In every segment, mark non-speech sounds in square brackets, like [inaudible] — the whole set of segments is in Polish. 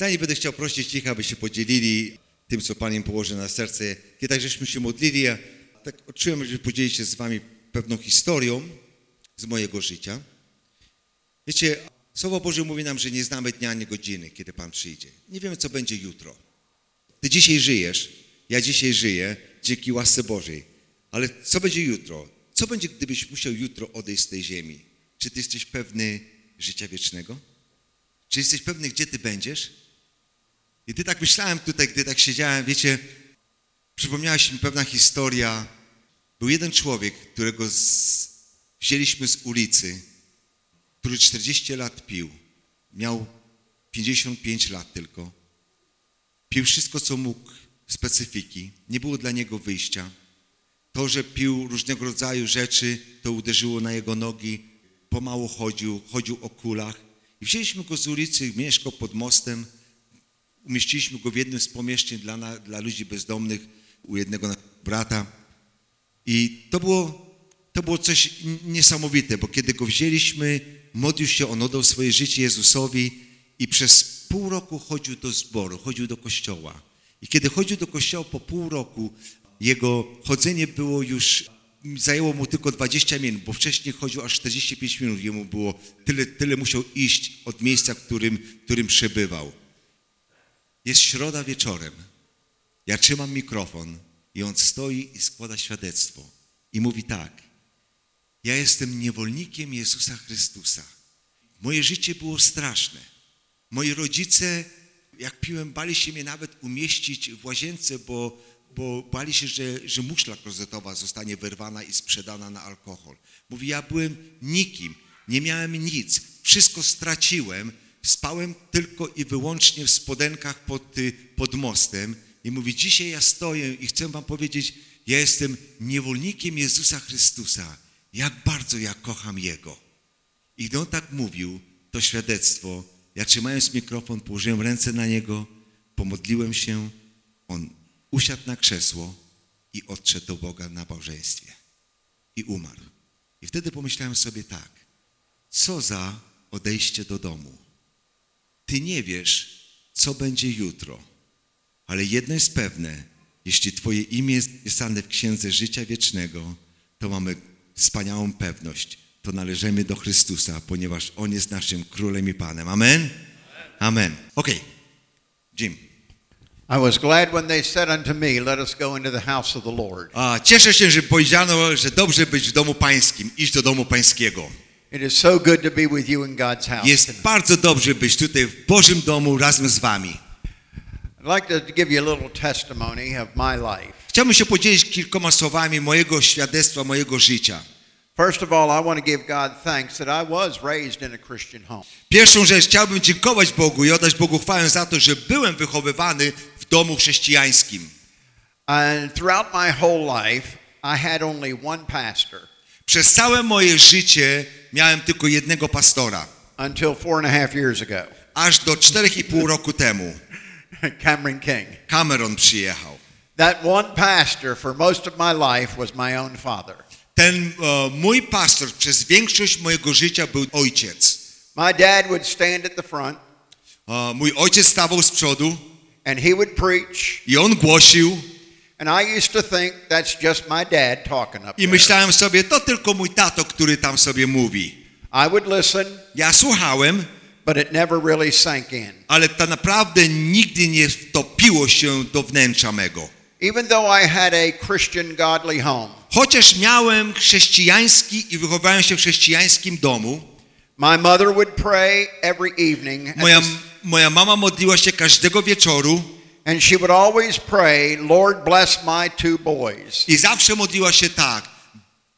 Zanim będę chciał prosić ich, aby się podzielili tym, co Pan im położy na serce. Kiedy tak żeśmy się modlili, ja tak odczułem, że podzielić się z wami pewną historią z mojego życia. Wiecie, Słowo Boże mówi nam, że nie znamy dnia ani godziny, kiedy Pan przyjdzie. Nie wiemy, co będzie jutro. Ty dzisiaj żyjesz, ja dzisiaj żyję dzięki łasce Bożej. Ale co będzie jutro? Co będzie, gdybyś musiał jutro odejść z tej ziemi? Czy ty jesteś pewny życia wiecznego? Czy jesteś pewny, gdzie ty będziesz? I ty tak myślałem tutaj, gdy tak siedziałem, wiecie, przypomniała się mi pewna historia. Był jeden człowiek, którego z... wzięliśmy z ulicy, który 40 lat pił. Miał 55 lat tylko. Pił wszystko, co mógł, specyfiki. Nie było dla niego wyjścia. To, że pił różnego rodzaju rzeczy, to uderzyło na jego nogi. Pomału chodził, chodził o kulach. I wzięliśmy go z ulicy, mieszkał pod mostem. Umieściliśmy go w jednym z pomieszczeń dla, dla ludzi bezdomnych u jednego brata. I to było, to było coś niesamowite, bo kiedy go wzięliśmy, modlił się, on oddał swoje życie Jezusowi i przez pół roku chodził do zboru, chodził do kościoła. I kiedy chodził do kościoła po pół roku, jego chodzenie było już, zajęło mu tylko 20 minut, bo wcześniej chodził aż 45 minut, jemu było, tyle, tyle musiał iść od miejsca, w którym, w którym przebywał. Jest środa wieczorem, ja trzymam mikrofon i on stoi i składa świadectwo i mówi tak, ja jestem niewolnikiem Jezusa Chrystusa. Moje życie było straszne. Moi rodzice, jak piłem, bali się mnie nawet umieścić w łazience, bo, bo bali się, że, że muszla klozetowa zostanie wyrwana i sprzedana na alkohol. Mówi, ja byłem nikim, nie miałem nic, wszystko straciłem, spałem tylko i wyłącznie w spodenkach pod, pod mostem i mówi, dzisiaj ja stoję i chcę wam powiedzieć, ja jestem niewolnikiem Jezusa Chrystusa. Jak bardzo ja kocham Jego. I on tak mówił, to świadectwo, ja trzymając mikrofon, położyłem ręce na niego, pomodliłem się, on usiadł na krzesło i odszedł do Boga na małżeństwie. I umarł. I wtedy pomyślałem sobie tak, co za odejście do domu. Ty nie wiesz, co będzie jutro, ale jedno jest pewne, jeśli Twoje imię jest wpisane w Księdze Życia Wiecznego, to mamy wspaniałą pewność. To należymy do Chrystusa, ponieważ On jest naszym Królem i Panem. Amen? Amen. Okej. Okay. Jim. I was glad when they said unto me, Let us go into the house of the Lord. A, cieszę się, że powiedziano, że dobrze być w domu pańskim, iść do domu pańskiego. It is so good to be with you in God's house. Jest bardzo dobrze być tutaj w Bożym domu razem z wami. I'd like to give you a little testimony of my life. Chciałbym się podzielić kilkoma słowami mojego świadectwa, mojego życia. First of all, I want to give God thanks that I was raised in a Christian home. Pierwszą rzecz chciałbym dziękować Bogu i oddać Bogu chwałę za to, że byłem wychowywany w domu chrześcijańskim. And throughout my whole life, I had only one pastor Przez całe moje życie miałem tylko jednego pastora, until four and a half years ago. aż do 4,5 roku temu. [laughs] Cameron King. Cameron przyjechał. That one pastor for most of my life was my own father. Ten e, mój pastor przez większość mojego życia był ojciec. My dad would stand at the front E, mój ojciec stawał z przodu and he would preach, i on głosił I used to think that's just my dad talking up i there. myślałem sobie, to tylko mój tato, który tam sobie mówi. I would listen, Ja słuchałem, but it never really sank in. ale to naprawdę nigdy nie wtopiło się do wnętrza mego. Even though I had a Christian godly home, Chociaż miałem chrześcijański i wychowałem się w chrześcijańskim domu, my mother would pray every evening, at moja, moja mama modliła się każdego wieczoru and she would always pray, Lord bless my two boys. i zawsze modliła się tak.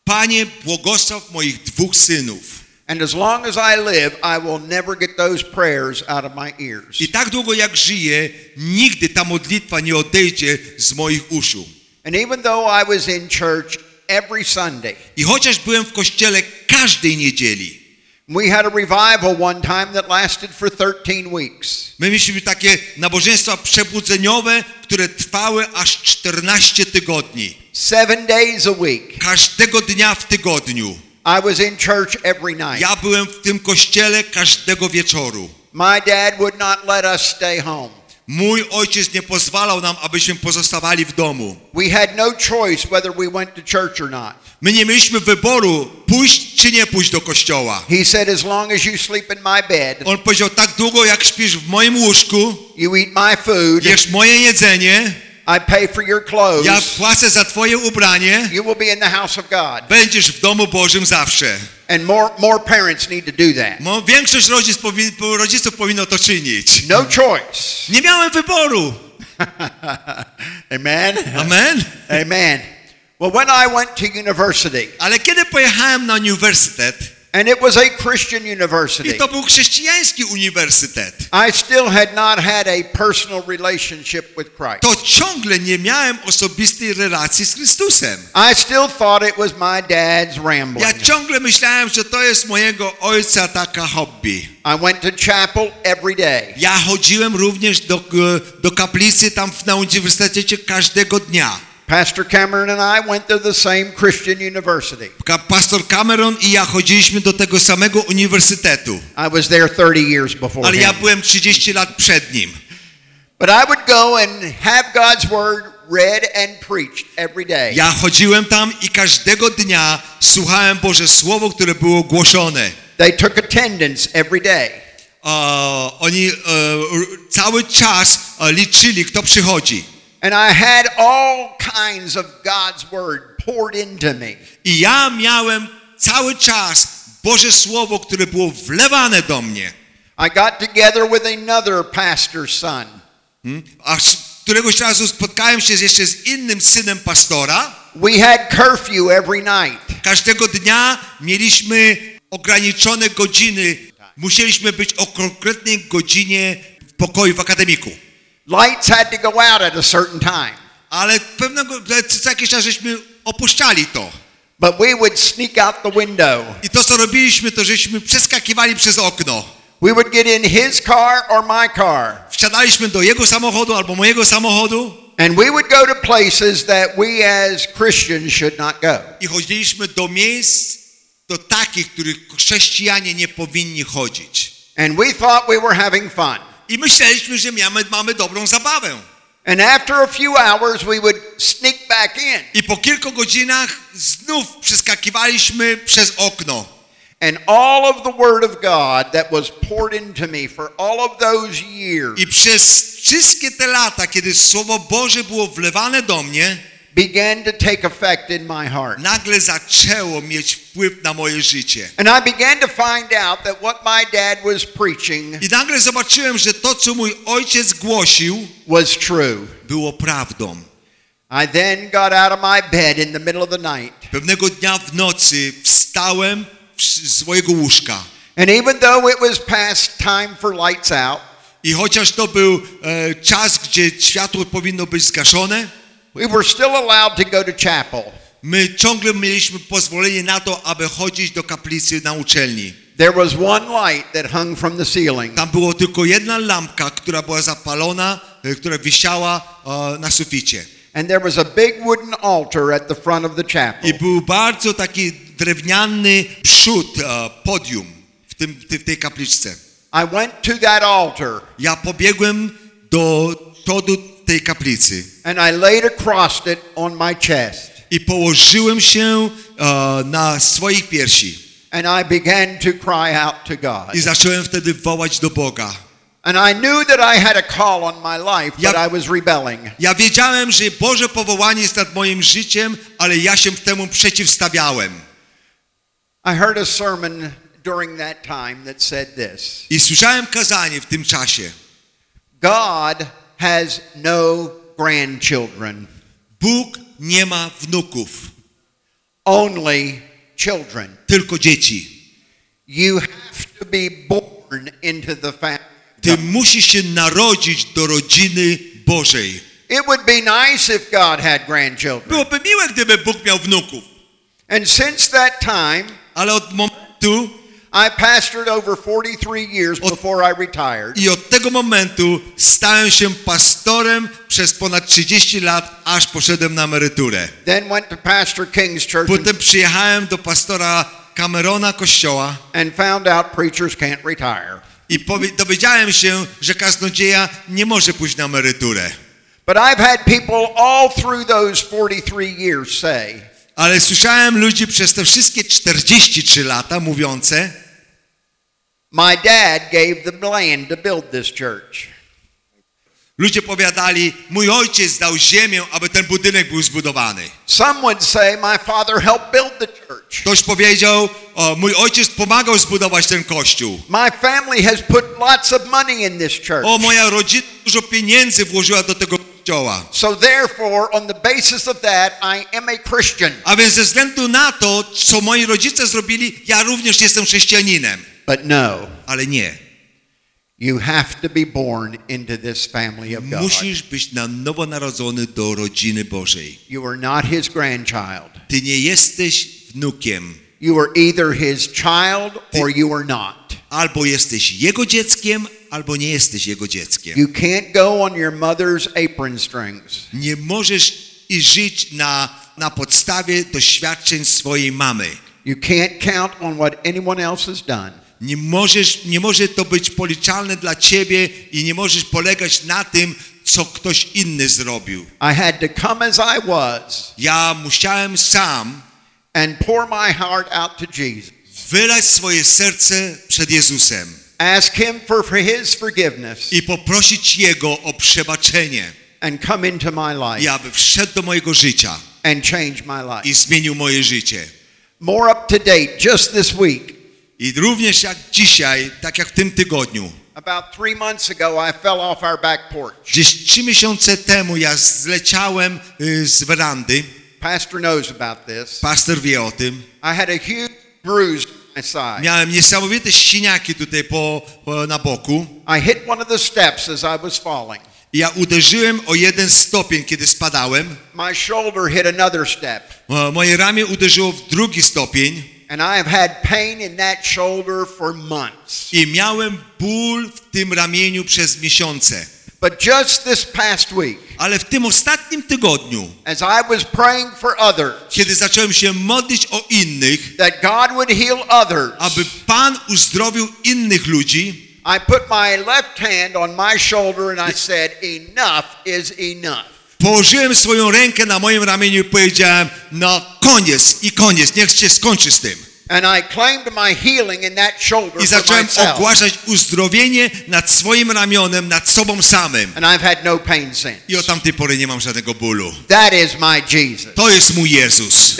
Panie, błogosław moich dwóch synów. And as long as I live, I will never get those prayers out of my ears. I tak długo jak żyję, nigdy ta modlitwa nie odejdzie z moich uszu. And even though I was in church every Sunday, I chociaż byłem w kościele każdej niedzieli, we had a revival one time that lasted for 13 weeks. my mieliśmy takie nabożeństwa przebudzeniowe, które trwały aż 14 tygodni. Seven days a week. Każdego dnia w tygodniu. I was in church every night. Ja byłem w tym kościele każdego wieczoru. My dad would not let us stay home. Mój ojciec nie pozwalał nam, abyśmy pozostawali w domu. We had no choice whether we went to church or not. My nie mieliśmy wyboru pójść czy nie pójść do kościoła. He said, As long as you sleep in my bed, On powiedział, tak długo jak śpisz w moim łóżku, you eat my food, jesz moje jedzenie, I pay for your clothes, ja płacę za twoje ubranie, you will be in the house of God. będziesz w domu Bożym zawsze. And more, more parents need to do that. Mo- Większość rodzic powi- rodziców powinno to czynić. No choice. Nie miałem wyboru. [laughs] Amen. Amen. Amen. Well, when I went to university, Ale kiedy pojechałem na uniwersytet, and it was a Christian i university, to był chrześcijański uniwersytet, I still had not had a personal relationship with Christ. to ciągle nie miałem osobistej relacji z Chrystusem. I still thought it was my dad's rambling. Ja ciągle myślałem, że to jest mojego ojca taka hobby. I went to chapel every day. Ja chodziłem również do, do kaplicy tam na uniwersytecie każdego dnia. Pastor Cameron and I went to the same Christian university. Pastor Cameron i ja chodziliśmy do tego samego uniwersytetu, I was there 30 years before ale ja byłem 30 lat przed nim. But I would go and have God's word read and preached every day. Ja chodziłem tam i każdego dnia słuchałem Boże Słowo, które było głoszone. They took attendance every day. E, oni r- cały czas e, liczyli, kto przychodzi. And I had all kinds of God's word poured into me. I ja miałem cały czas Boże Słowo, które było wlewane do mnie. I got together with another pastor's son. Hmm? Aż któregoś razu spotkałem się jeszcze z innym synem pastora. We had curfew every night. Każdego dnia mieliśmy ograniczone godziny. Musieliśmy być o konkretnej godzinie w pokoju w akademiku. Lights had to go out at a certain time. Ale pewnego, co jakiś czas żeśmy opuszczali to. But we would sneak out the window. I to, co robiliśmy, to żeśmy przeskakiwali przez okno. We would get in his car or my car. Wsiadaliśmy do jego samochodu albo mojego samochodu And we would go to places that we as Christians should not go. i chodziliśmy do miejsc, do takich, których chrześcijanie nie powinni chodzić. And we thought we were having fun. I myśleliśmy, że mamy, mamy dobrą zabawę. And after a few hours, we would sneak back in. I po kilku godzinach znów przeskakiwaliśmy przez okno. And all of the Word of God that was poured into me for all of those years I przez wszystkie te lata, kiedy Słowo Boże było wlewane do mnie, began to take effect in my heart. nagle zaczęło mieć wpływ na moje życie. And I began to find out that what my dad was preaching I nagle zobaczyłem, że to, co mój ojciec głosił, was true. było prawdą. I then got out of my bed in the middle of the night. Pewnego dnia w nocy wstałem z swojego łóżka. And even though it was past time for lights out, I chociaż to był e, czas, gdzie światło powinno być zgaszone, we were still allowed to go to chapel. my ciągle mieliśmy pozwolenie na to, aby chodzić do kaplicy na uczelni. There was one light that hung from the ceiling. Tam było tylko jedna lampka, która była zapalona, e, która wisiała e, na suficie. And there was a big wooden altar at the front of the chapel. I był bardzo taki drewniany przód, e, podium w, tym, ty- w tej kapliczce. I went to that altar Ja pobiegłem do przodu tej kaplicy and I laid across it on my chest. i położyłem się e, na swoich piersi And I began to cry out to God. i zacząłem wtedy wołać do Boga. And I knew that I had a call on my life, but Ja- I was rebelling. Ja wiedziałem, że Boże powołanie jest nad moim życiem, ale ja się temu przeciwstawiałem. I heard a sermon during that time that said this I słyszałem kazanie w tym czasie. God has no grandchildren, Bóg nie ma wnuków, only children. tylko dzieci. You have to be born into the family. Ty musisz się narodzić do rodziny Bożej. It would be nice if God had grandchildren. Byłoby miłe, gdyby Bóg miał wnuków, And since that time, ale od momentu I pastored over 43 years Od- before I retired. i od tego momentu stałem się pastorem przez ponad 30 lat, aż poszedłem na emeryturę. Then went to Pastor King's church Potem przyjechałem do pastora Camerona kościoła and found out preachers can't retire. I dowiedziałem się, że kaznodzieja nie może pójść na emeryturę. But I've had people all through those 43 years say, Ale słyszałem ludzi przez te wszystkie 43 lata mówiące, My dad gave the land to build this church. ludzie powiadali, mój ojciec dał ziemię, aby ten budynek był zbudowany. Some would say, My father helped build the church. Ktoś powiedział, o, mój ojciec pomagał zbudować ten kościół. My family has put lots of money in this church. O, moja rodzina dużo pieniędzy włożyła do tego kościoła. So, therefore, on the basis of that, I am a Christian. A więc ze względu na to, co moi rodzice zrobili, ja również jestem chrześcijaninem. But no, Ale nie. you have to be born into this family of God. Musisz być na nowo narodzony do rodziny Bożej. You are not his grandchild. Ty nie jesteś wnukiem. You are either his child or you are not. Albo jesteś jego dzieckiem, albo nie jesteś jego dzieckiem. You can't go on your mother's apron strings. Nie możesz i żyć na, na podstawie doświadczeń swojej mamy. You can't count on what anyone else has done. Nie możesz, nie może to być policzalne dla ciebie i nie możesz polegać na tym, co ktoś inny zrobił. I had to come as I was Ja musiałem sam and pour my heart out to Jesus. wylać swoje serce przed Jezusem Ask him for, for his forgiveness i poprosić Jego o przebaczenie and come into my i life aby wszedł do mojego życia and change my life. i zmienił moje życie. More up to date, just this week. I również jak dzisiaj, tak jak w tym tygodniu, About three months ago, I fell off our back porch. gdzieś trzy miesiące temu ja zleciałem y, z werandy, Pastor knows about this. pastor wie o tym, I had a huge bruise on my side. miałem niesamowite siniaki tutaj po, po, na boku I hit one of the steps as I was falling. ja uderzyłem o jeden stopień, kiedy spadałem. My shoulder hit another step. Moje ramię uderzyło w drugi stopień And I have had pain in that shoulder for months. i miałem ból w tym ramieniu przez miesiące. But just this past week, Ale w tym ostatnim tygodniu, as I was praying for others, kiedy zacząłem się modlić o innych, that God would heal others, aby Pan uzdrowił innych ludzi, I put my left hand on my shoulder and I said, Enough is enough. Położyłem swoją rękę na moim ramieniu i powiedziałem, no koniec i koniec, niech się skończy z tym. I zacząłem ogłaszać uzdrowienie nad swoim ramionem, nad sobą samym. No. I od tamtej pory nie mam żadnego bólu. To jest mój Jezus.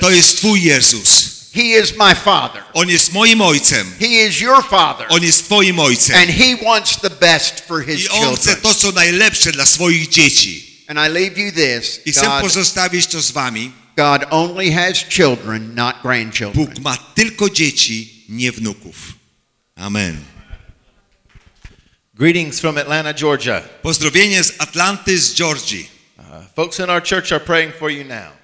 To jest Twój Jezus. He is my Father. On jest moim Ojcem. He is your Father. On jest Twoim Ojcem. And He wants the best for His I On chce children. to, co najlepsze dla swoich dzieci. And I leave you this. I chcę God, pozostawić to z Wami. God only has children, not grandchildren. Bóg ma tylko dzieci, nie wnuków. Amen. Greetings from Atlanta, Georgia. Pozdrowienie z Atlanty, z Georgii. Uh, folks in our church are praying for you now.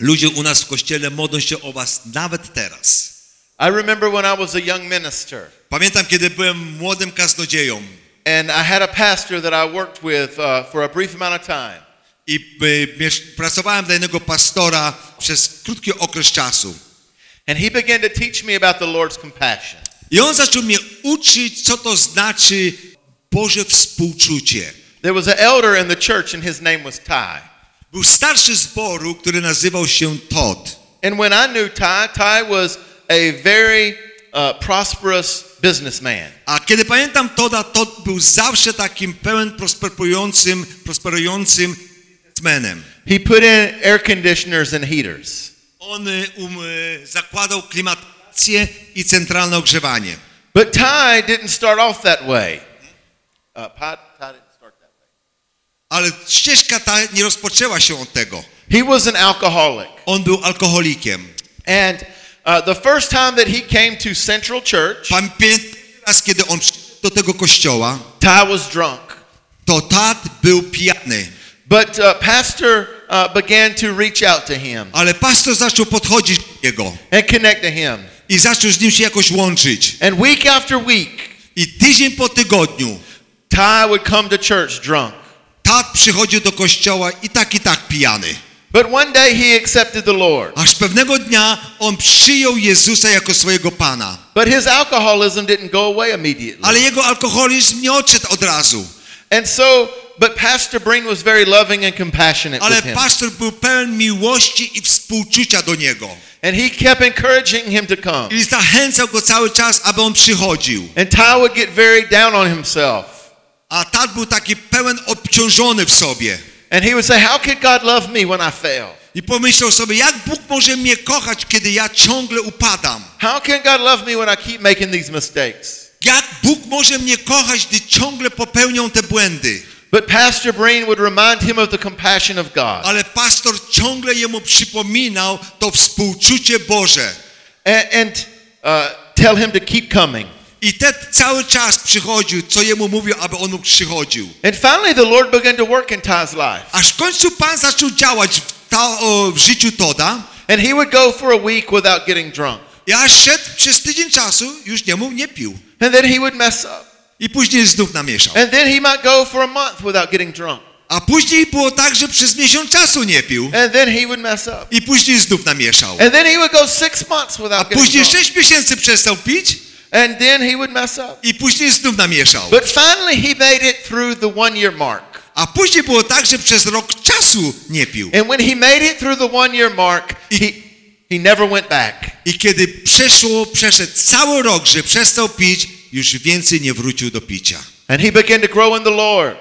Ludzie u nas w kościele modlą się o Was nawet teraz. I remember when I was a young minister, Pamiętam, kiedy byłem młodym kaznodzieją and I had a pastor that I worked with uh, for a brief amount of time. i y, pracowałem dla jednego pastora przez krótki okres czasu. And he began to teach me about the Lord's compassion. I on zaczął mnie uczyć, co to znaczy Boże współczucie. There was an elder in the church, and his name was Ty. Był starszy zboru, który nazywał się Todd. And when I knew Ty, Ty was a very uh, prosperous businessman. A kiedy pamiętam Toda, Todd był zawsze takim pełen prosperującym, prosperującym biznesmenem. He put in air conditioners and heaters. On y, um, y, zakładał klimatyzację i centralne ogrzewanie. But Ty didn't start off that way. Uh, Ty didn't start that way. Ale ścieżka ta nie rozpoczęła się od tego. He was an alcoholic. On był alkoholikiem. And uh, the first time that he came to Central Church, Pamiętam raz, kiedy on do tego kościoła, Ty was drunk. to Tad był pijany. But uh, Pastor uh, began to reach out to him Ale pastor zaczął podchodzić do niego and connect to him. i zaczął z nim się jakoś łączyć. And week after week, I tydzień po tygodniu Ty would come to church drunk. Tad przychodził do kościoła i tak i tak pijany. But one day he accepted the Lord. Aż pewnego dnia on przyjął Jezusa jako swojego Pana. But his alcoholism didn't go away immediately. Ale jego alkoholizm nie odszedł od razu. And so, but Pastor Breen was very loving and compassionate Ale with him. pastor był pełen miłości i współczucia do niego. And he kept encouraging him to come. I zachęcał go cały czas, aby on przychodził. And Ty would get very down on himself. A tat był taki pełen obciążony w sobie. And he would say, How could God love me when I fail? I pomyślał sobie, jak Bóg może mnie kochać, kiedy ja ciągle upadam? How can God love me when I keep making these mistakes? Jak Bóg może mnie kochać, gdy ciągle popełnią te błędy? But Pastor Breen would remind him of the compassion of God. Ale pastor ciągle jemu przypominał to współczucie Boże. And, and uh, tell him to keep coming. I ten cały czas przychodził, co jemu mówił, aby on mógł przychodził. And finally, the Lord began to work in Ty's life. Aż w końcu Pan zaczął działać w, ta, o, w życiu Toda. And he would go for a week without getting drunk. I aż szedł przez tydzień czasu, już nie mógł, nie pił. And then he would mess up. I później znów namieszał. And then he might go for a month without getting drunk. A później było tak, że przez miesiąc czasu nie pił. And then he would mess up. I później znów namieszał. And then he would go six months A without getting później sześć miesięcy przestał pić. And then he would mess up. I później znów namieszał. But finally, he made it through the one year mark. A później było tak, że przez rok czasu nie pił. And when he made it through the one year mark, he, he never went back. I kiedy przeszło, przeszedł cały rok, że przestał pić, już więcej nie wrócił do picia. And he began to grow in the Lord.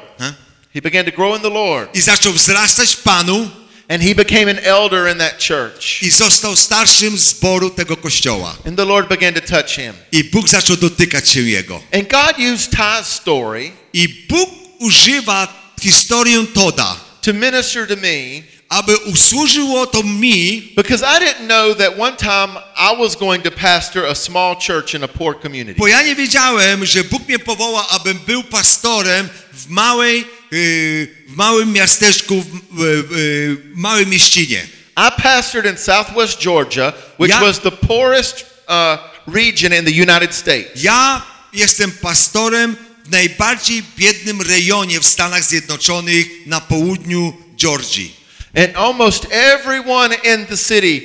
He began to grow in the Lord. I zaczął wzrastać w Panu And he became an elder in that church. i został starszym zboru tego kościoła. And the Lord began to touch him. I Bóg zaczął dotykać się jego. And God used story I Bóg używa historię Toda, to minister to me aby usłużyło to mi, because I didn't know that one time I was going to pastor a small church in a poor community. bo ja nie wiedziałem, że Bóg mnie powoła, abym był pastorem w małej, w małym miasteczku, w, małej mieścinie. I pastored in southwest Georgia, which Ja- was the poorest uh, region in the United States. Ja jestem pastorem w najbardziej biednym rejonie w Stanach Zjednoczonych na południu Georgii. And almost everyone in the city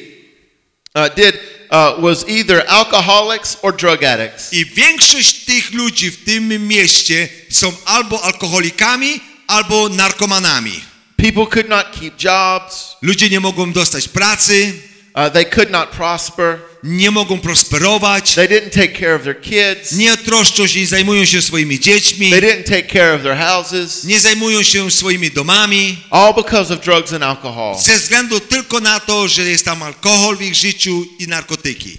uh, did uh, was either alcoholics or drug addicts. I większość tych ludzi w tym mieście są albo alkoholikami, albo narkomanami. People could not keep jobs. Ludzie nie mogą dostać pracy, Uh, they could not prosper. nie mogą prosperować, They didn't take care of their kids. nie troszczą się, nie zajmują się swoimi dziećmi, They didn't take care of their houses. nie zajmują się swoimi domami, All because of drugs and alcohol. ze względu tylko na to, że jest tam alkohol w ich życiu i narkotyki.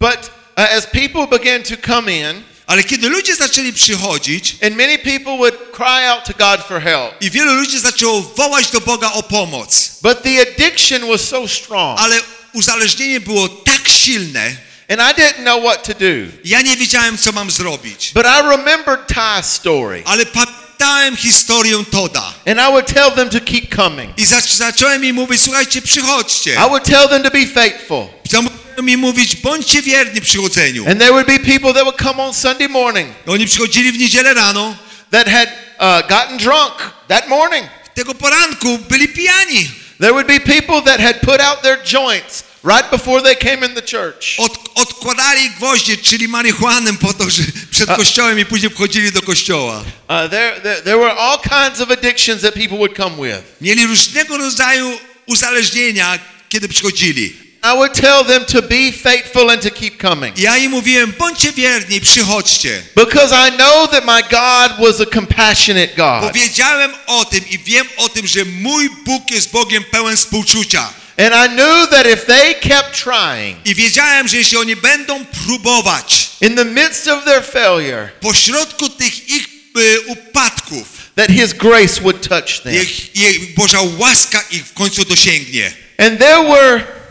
But uh, as people began to come in, Ale kiedy ludzie zaczęli przychodzić and many people would cry out to God for help, i wielu ludzi zaczęło wołać do Boga o pomoc, but the addiction was so strong, ale uzależnienie było tak silne, and I didn't know what to do. ja nie wiedziałem, co mam zrobić. But I remembered Ty's story, Ale pamiętałem historię Toda. and I would tell them to keep coming. I zac- zacząłem im mówić, słuchajcie, przychodźcie. I would tell them to be faithful. Im mówić, bądźcie wierni przychodzeniu. And there would be people that would come on Sunday morning Oni przychodzili w niedzielę rano, that had uh, gotten drunk that morning. tego poranku byli pijani. There would be people that had put out their joints right before they came in the church. Od, odkładali gwoździe, czyli marihuanę po to, że przed kościołem i później wchodzili do kościoła. Uh, there, there, there were all kinds of addictions that people would come with. Mieli różnego rodzaju uzależnienia, kiedy przychodzili. I would tell them to be faithful and to keep coming. Ja im mówiłem, bądźcie wierni, przychodźcie. Because I know that my God was a compassionate God. wiedziałem o tym i wiem o tym, że mój Bóg jest Bogiem pełen współczucia. And I knew that if they kept trying, I wiedziałem, że jeśli oni będą próbować in the midst of their failure, pośrodku tych ich y, upadków, that His grace would touch them. ich, ich Boża łaska ich w końcu dosięgnie. And there were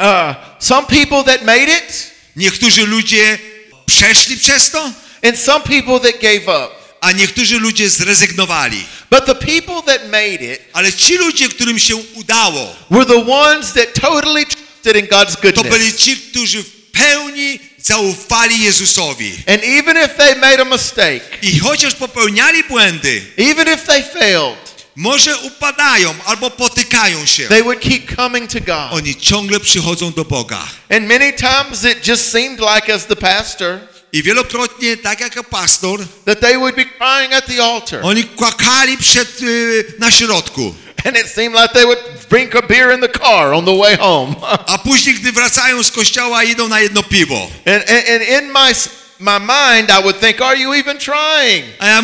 uh, some people that made it, Niektórzy ludzie przeszli przez to, and some people that gave up. a niektórzy ludzie zrezygnowali. But the people that made it Ale ci ludzie, którym się udało, were the ones that totally trusted in God's to goodness. byli ci, którzy w pełni zaufali Jezusowi. And even if they made a mistake, I chociaż popełniali błędy, even if they failed, Może upadają albo potykają się. they would keep coming to God. Oni ciągle przychodzą do Boga. And many times it just seemed like, as the pastor, I wielokrotnie, tak jak pastor, that they would be crying at the altar. oni kłakali przed, y, na środku. And it seemed like they would drink a beer in the car on the way home. A później, gdy wracają z kościoła, idą na jedno piwo. and, and, and in my, my mind, I would think, are you even trying? A ja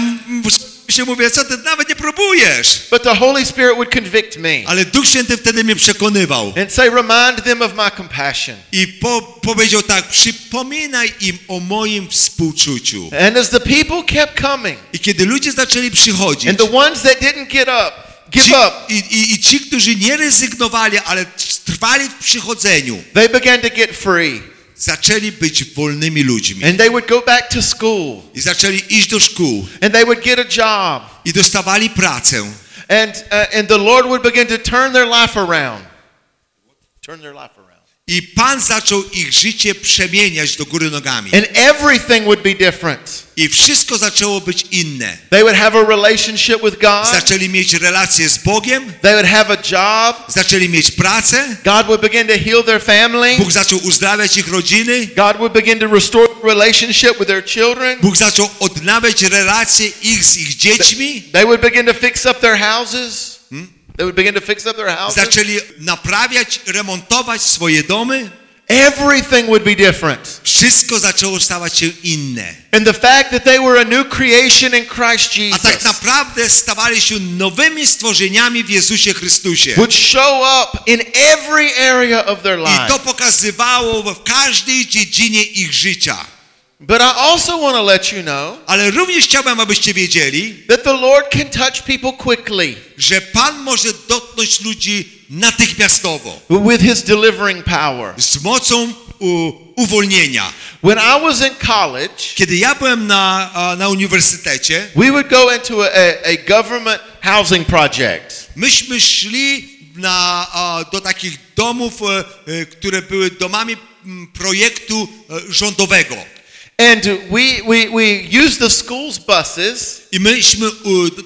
się mówię, co ty nawet nie próbujesz. But the Holy Spirit would convict me Ale Duch Święty wtedy mnie przekonywał. and say, remind them of my compassion. I po, powiedział tak, przypominaj im o moim współczuciu. And as the people kept coming, I kiedy ludzie zaczęli przychodzić, and the ones that didn't get up, give ci, up, i, i, i ci, którzy nie rezygnowali, ale trwali w przychodzeniu, they began to get free. Zaczęli być wolnymi ludźmi. And they would go back to school. I zaczęli iść do szkół And they would get a job. i dostawali pracę. And, uh, and the Lord would begin to turn their life around. Turn their life around. I Pan zaczął ich życie przemieniać do góry nogami. And everything would be different. I wszystko zaczęło być inne. They would have a relationship with God. Zaczęli mieć relacje z Bogiem, They would have a job. zaczęli mieć pracę, God would begin to heal their family. Bóg zaczął uzdrawiać ich rodziny, God would begin to restore relationship with their children. Bóg zaczął odnawiać relacje ich z ich dziećmi, They would begin to fix up their houses. They would begin to fix up their houses. zaczęli naprawiać, remontować swoje domy. Everything would be different. Wszystko zaczęło stawać się inne. And the fact that they were a new creation in Christ A tak Jesus naprawdę stawali się nowymi stworzeniami w Jezusie Chrystusie. would show up in every area of their I life. to pokazywało w każdej dziedzinie ich życia. But I also want to let you know Ale również chciałbym, abyście wiedzieli, that the Lord can touch people quickly że Pan może dotknąć ludzi natychmiastowo. with his delivering power. z mocą u, uwolnienia. When I was in college, Kiedy ja byłem na, na uniwersytecie, we would go into a, a, government housing project. myśmy szli na, do takich domów, e, e, które były domami projektu e, rządowego. And we, we, we used the school's buses I myśmy,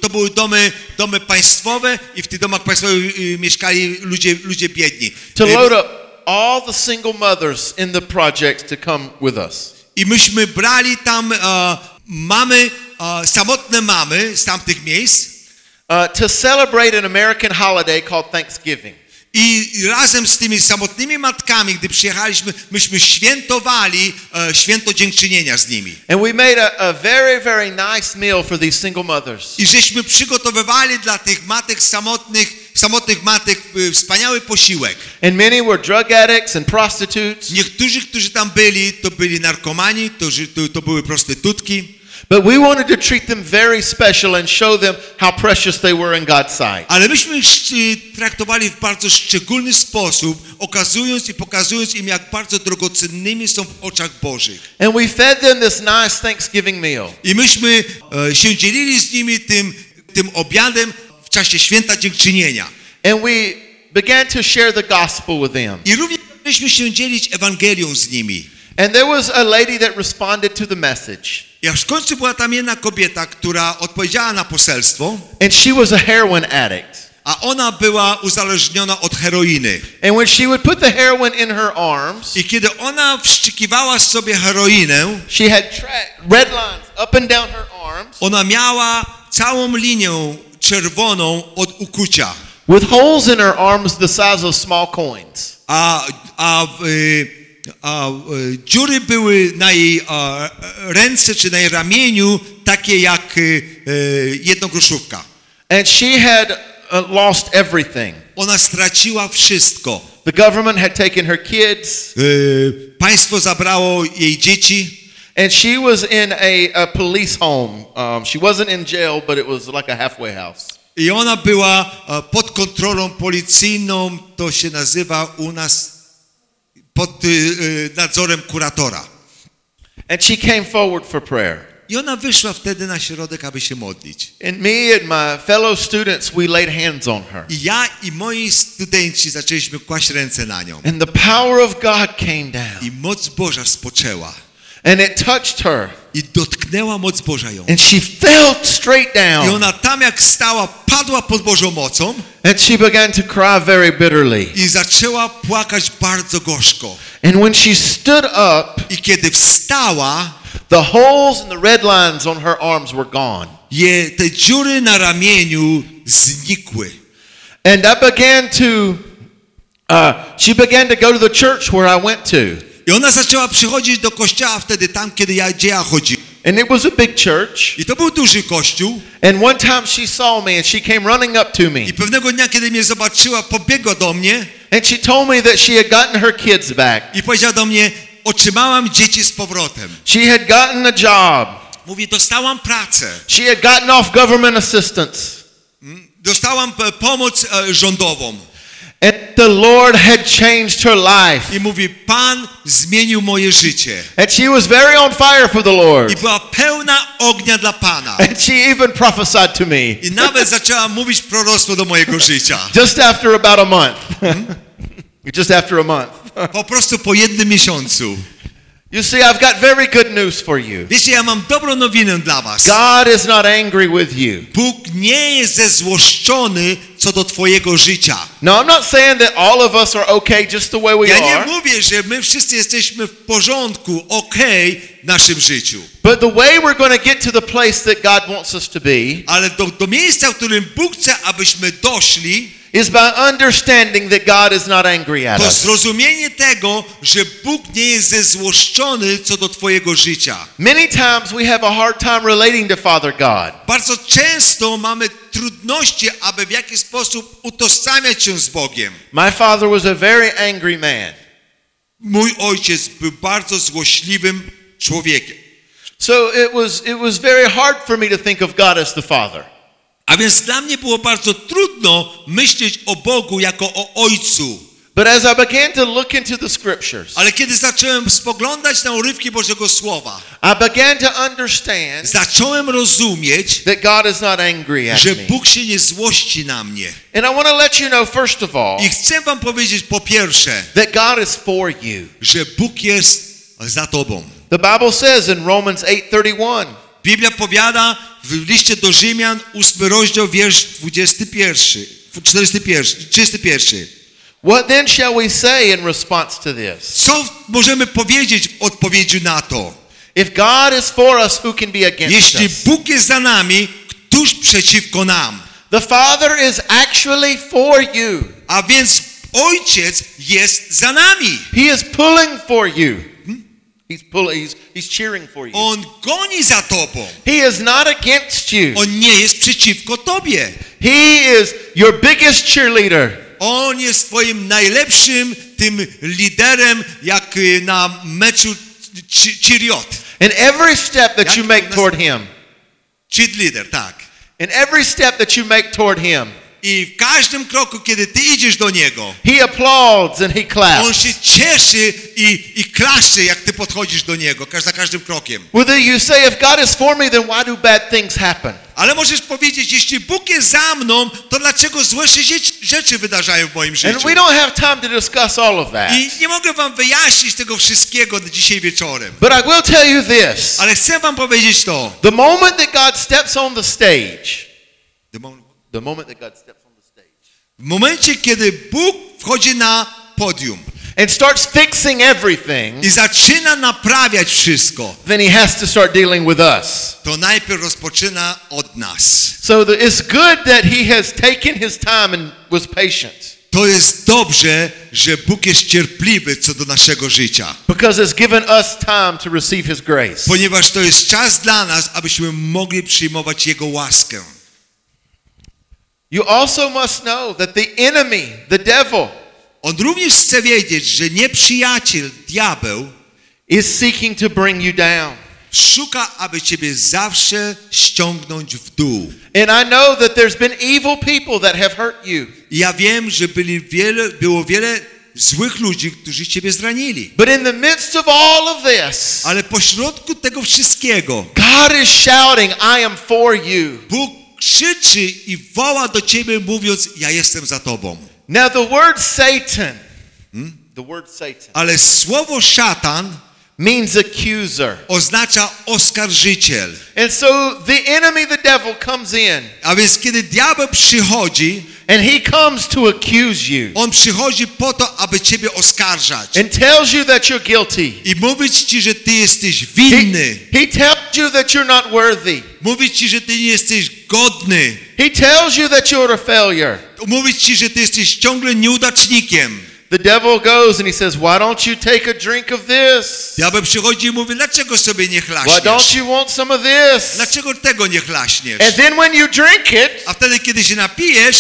to były domy, domy państwowe i w tych domach państwowych mieszkali ludzie, ludzie biedni. to load up all the single mothers in the project to come with us. I myśmy brali tam mamy, samotne mamy z tamtych miejsc uh, to celebrate an American holiday called Thanksgiving. I razem z tymi samotnymi matkami, gdy przyjechaliśmy, myśmy świętowali e, święto dziękczynienia z nimi. And we made a, a very, very nice meal for these single mothers. I żeśmy przygotowywali dla tych matek samotnych, samotnych matek e, wspaniały posiłek. And many were drug addicts and prostitutes. Niektórzy, którzy tam byli, to byli narkomani, to, to, to były prostytutki, But we wanted to treat them very special and show them how precious they were in God's sight. ale myśmy traktowali w bardzo szczególny sposób, okazując i pokazując im, jak bardzo drogocennymi są w oczach Bożych. And we fed them this nice Thanksgiving meal. I myśmy e, się dzielili z nimi tym, tym obiadem w czasie święta dziękczynienia. And we began to share the gospel with them. I również myśmy się dzielić Ewangelią z nimi. And there was a lady that responded to the message. I w końcu była tam jedna kobieta, która odpowiedziała na poselstwo, And she was a heroin addict. a ona była uzależniona od heroiny. And when she would put the heroin in her arms, I kiedy ona wszczykiwała sobie heroinę, she had red lines up and down her arms ona miała całą linię czerwoną od ukucia. with holes in her arms the size of small coins. a, a, y, a y, dziury były na jej a, ręce czy na jej ramieniu takie jak y, jednogroszówka. And she had uh, lost everything. Ona straciła wszystko. The government had taken her kids, Y, państwo zabrało jej dzieci and she was in a, a police home. Um, she wasn't in jail, but it was like a halfway house. i ona była pod kontrolą policyjną, to się nazywa u nas pod y, y, nadzorem kuratora. And she came forward for prayer. I ona wyszła wtedy na środek, aby się modlić. And me and my fellow students, we laid hands on her. I ja i moi studenci zaczęliśmy kłaść ręce na nią. And the power of God came down. I moc Boża spoczęła. And it touched her. I dotknęła moc Boża ją. And she fell straight I down. ona tam jak stała, padła pod Bożą mocą And she began to cry very bitterly. i zaczęła płakać bardzo gorzko. And when she stood up, I kiedy wstała, the holes and the red lines on her arms were gone. je, te dziury na ramieniu znikły. And I began to, uh, she began to go to the church where I went to. I ona zaczęła przychodzić do kościoła wtedy tam, kiedy ja, gdzie ja chodziłem. And it was a big church. I to był duży kościół. And one time she saw me and she came running up to me. I pewnego dnia, kiedy mnie zobaczyła, pobiegła do mnie And she told me that she had gotten her kids back. i powiedziała do mnie, otrzymałam dzieci z powrotem. She had gotten a job. Mówi, dostałam pracę. She had gotten off government assistance. Dostałam e, pomoc e, rządową. And the Lord had changed her life. I mówi, Pan zmienił moje życie. And she was very on fire for the Lord. I była pełna ognia dla Pana. And she even prophesied to me I nawet zaczęła mówić proroctwo do mojego życia. just after about a month. [laughs] just after a month. Po prostu po jednym miesiącu. You see, I've got very good news for you. Wiecie, ja mam dobrą nowinę dla was. God is not angry with you. Bóg nie jest zezłoszczony co do twojego życia. No, I'm not saying that all of us are okay just the way we Ja nie are. mówię, że my wszyscy jesteśmy w porządku, okej w naszym życiu. But the way we're going to get to the place that God wants us to be Ale do, do miejsca, w którym Bóg chce, abyśmy doszli, is by understanding that God is not angry at to us. zrozumienie tego, że Bóg nie jest zezłoszczony co do twojego życia. Many times we have a hard time relating to Father God. Bardzo często mamy trudności, aby w jakiś sposób utożsamiać się z Bogiem. My father was a very angry man. Mój ojciec był bardzo złośliwym człowiekiem. So it was it was very hard for me to think of God as the Father. A więc dla mnie było bardzo trudno myśleć o Bogu jako o Ojcu. But as I began to look into the scriptures, Ale kiedy zacząłem spoglądać na urywki Bożego Słowa, I began to understand zacząłem rozumieć, that God is not angry at że me. Bóg się nie złości na mnie. And I want to let you know first of all I chcę wam powiedzieć po pierwsze, that God is for you. że Bóg jest za tobą. The Bible says in Romans 8:31, Biblia powiada w liście do Rzymian, 8 rozdział, wiersz 21, 41, 31. What then shall we say in response to this? Co możemy powiedzieć w odpowiedzi na to? If God is for us, who can be against Jeśli? Bóg jest za nami, któż przeciwko nam? The Father is actually for you. A więc Ojciec jest za nami. He is pulling for you. He's pulling, he's, he's cheering for you. On goni za tobą. He is not against you. On nie jest przeciwko tobie. He is your biggest cheerleader. On jest twoim najlepszym tym liderem, jak na meczu Chiriot. In every step that you make toward Him, Cheerleader, tak. in every step that you make toward Him, I w każdym kroku, kiedy ty idziesz do Niego, He applauds and He On claps. się cieszy i, i klaszcze, jak ty podchodzisz do Niego, za każdym krokiem. Whether you say, if God is for me, then why do bad things happen? Ale możesz powiedzieć, jeśli Bóg jest za mną, to dlaczego złe się rzeczy wydarzają w moim And życiu? we don't have time to discuss all of that. I nie mogę wam wyjaśnić tego wszystkiego dzisiaj wieczorem. But I will tell you this. Ale chcę wam powiedzieć to. The moment that God steps on the stage, the moment that God steps on the stage, W momencie, kiedy Bóg wchodzi na podium and starts fixing everything, i zaczyna naprawiać wszystko, then He has to start dealing with us. to najpierw rozpoczyna od nas. So the, it's good that He has taken His time and was patient To jest dobrze, że Bóg jest cierpliwy co do naszego życia. because it's given us time to receive His grace. Ponieważ to jest czas dla nas, abyśmy mogli przyjmować Jego łaskę. You also must know that the enemy, the devil, On również chce wiedzieć, że nieprzyjaciel, diabeł, is seeking to bring you down. szuka, aby ciebie zawsze ściągnąć w dół. And I know that there's been evil people that have hurt you. Ja wiem, że byli wiele, było wiele złych ludzi, którzy ciebie zranili. But in the midst of all of this, Ale pośrodku tego wszystkiego God is shouting, I am for you. Bóg krzyczy i woła do ciebie, mówiąc: Ja jestem za tobą. Now, the word Satan, the word Satan, Ale słowo szatan means accuser. oznacza oskarżyciel. And so the enemy, the devil, comes in A więc kiedy diabeł przychodzi, and he comes to accuse you on przychodzi po to, aby ciebie oskarżać and tells you that you're guilty. i mówić ci, że ty jesteś He, winny. he tells you that you're not worthy. Mówić ci, że ty nie jesteś godny. He tells you that you're a failure. Mówić ci, że ty jesteś ciągle nieudacznikiem. The devil goes and he says, Why don't you take a drink of this? Diabeł przychodzi i mówi, dlaczego sobie nie Why don't you want some of this? Dlaczego tego nie chlaśniesz? And then when you drink it, A wtedy, kiedy się napijesz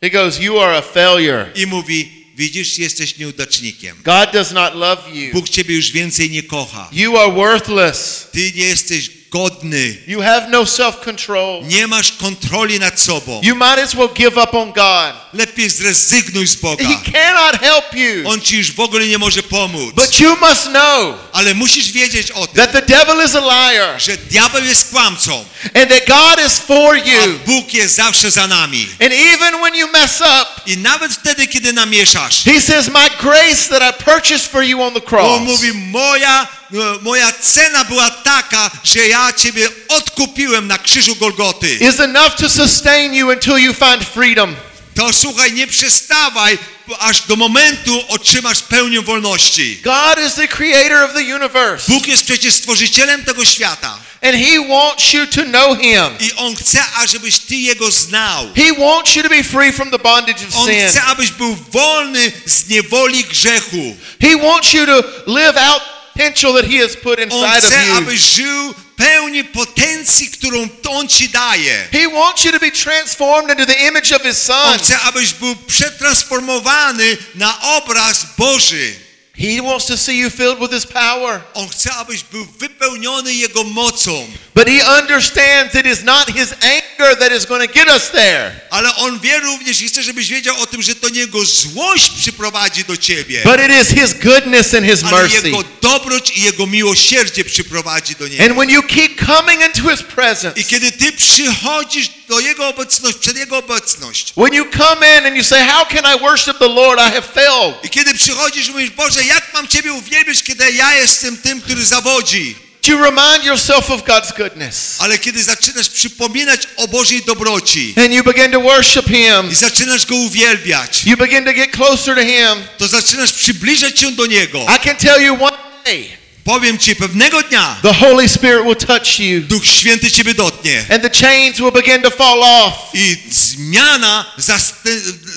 he goes, You are a failure. i mówi, widzisz, jesteś nieudacznikiem. God does not love you. Bóg ciebie już więcej nie kocha. You are worthless. Ty nie jesteś godny. You have no self control. Nie masz kontroli nad sobą. You might as well give up on God. Lepiej zrezygnuj z Boga. He cannot help you. On ci już w ogóle nie może pomóc. But you must know Ale musisz wiedzieć o tym, that the devil is a liar że diabeł jest kłamcą, and that God is for a you. Bóg jest zawsze za nami. And even when you mess up, I nawet wtedy, kiedy namieszasz, he says, My grace that I purchased for you on the On cross mówi, moja, moja cena była taka, że ja ciebie odkupiłem na krzyżu Golgoty. is enough to sustain you until you find freedom. To słuchaj, nie przestawaj, aż do momentu otrzymasz pełnię wolności. God is the creator of the universe, Bóg jest przecież stworzycielem tego świata. and he wants you to know him. I On chce, ażebyś ty Jego znał. He wants you to be free from the bondage of On sin. chce, abyś był wolny z niewoli grzechu. He wants you to live out potential that he has put On inside chce, of you. żył pełni potencji, którą On ci daje. He wants you to be transformed into the image of his son. On chce, abyś był przetransformowany na obraz Boży. He wants to see you filled with his power. On chce, abyś był wypełniony Jego mocą. But he understands it is not his anger that is going to get us there, Ale On wie również i chce, żebyś wiedział o tym, że to nie Jego złość przyprowadzi do Ciebie. but it is his goodness and his Ale mercy. Jego dobroć i Jego miłosierdzie przyprowadzi do Niego. And when you keep coming into his presence, I kiedy Ty przychodzisz do Jego obecność, przed Jego obecność. when you come in and you say, How can I worship the Lord? I have failed. I kiedy przychodzisz mówisz, Boże, jak mam Ciebie uwielbić, kiedy ja jestem tym, który zawodzi? You remind yourself of God's goodness. Ale kiedy zaczynasz przypominać o Bożej dobroci And you begin to worship him. i zaczynasz Go uwielbiać, You begin to get closer to him. to zaczynasz przybliżać się do Niego. I can tell you one day, Powiem Ci, pewnego dnia the Holy Spirit will touch you Duch Święty Ciebie dotknie and the chains will begin to fall off. i zmiana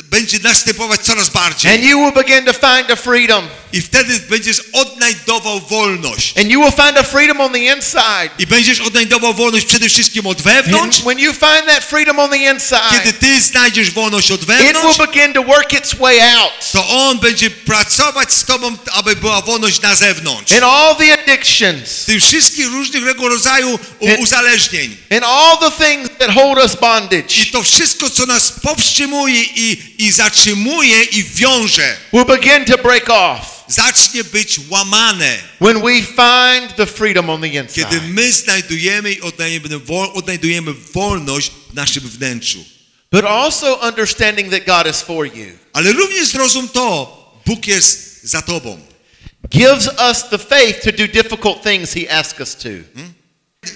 będzie następować coraz And you will begin to find a freedom. I wtedy będziesz odnajdował wolność. And you will find a freedom on the inside. I będziesz odnajdował wolność przede wszystkim od And wewnątrz. when you find that freedom on the Kiedy inside, Ty znajdziesz wolność od it will wewnątrz, begin to work its way out. to On będzie pracować z Tobą, aby była wolność na zewnątrz. And all the addictions Tych wszystkich różnego rodzaju uzależnień. and all the things that hold us I bondage to wszystko, co nas powstrzymuje i, i zatrzymuje i wiąże, will begin to break off zacznie być łamane. when we find the freedom on the Kiedy inside. my znajdujemy i odnajdujemy, wol, odnajdujemy wolność w naszym wnętrzu. But also understanding that God is for you Ale również zrozum to, Bóg jest za tobą. gives us the faith to do difficult things He asks us to.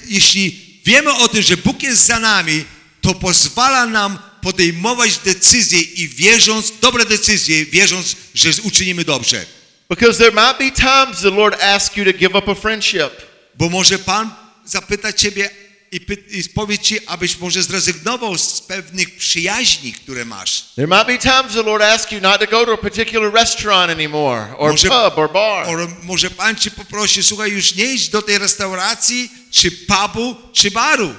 Jeśli wiemy o tym, że Bóg jest za nami, to pozwala nam podejmować decyzje i wierząc, dobre decyzje, wierząc, że uczynimy dobrze. Because there might be times the Lord asks you to give up a friendship. Bo może Pan zapyta Ciebie i, i powie Ci, abyś może zrezygnował z pewnych przyjaźni, które masz. There might be times the Lord asks you not to go to a particular restaurant anymore, or Może- pub, or bar. O, może Pan Cię poprosi, słuchaj, już nie idź do tej restauracji, czy pubu, czy baru.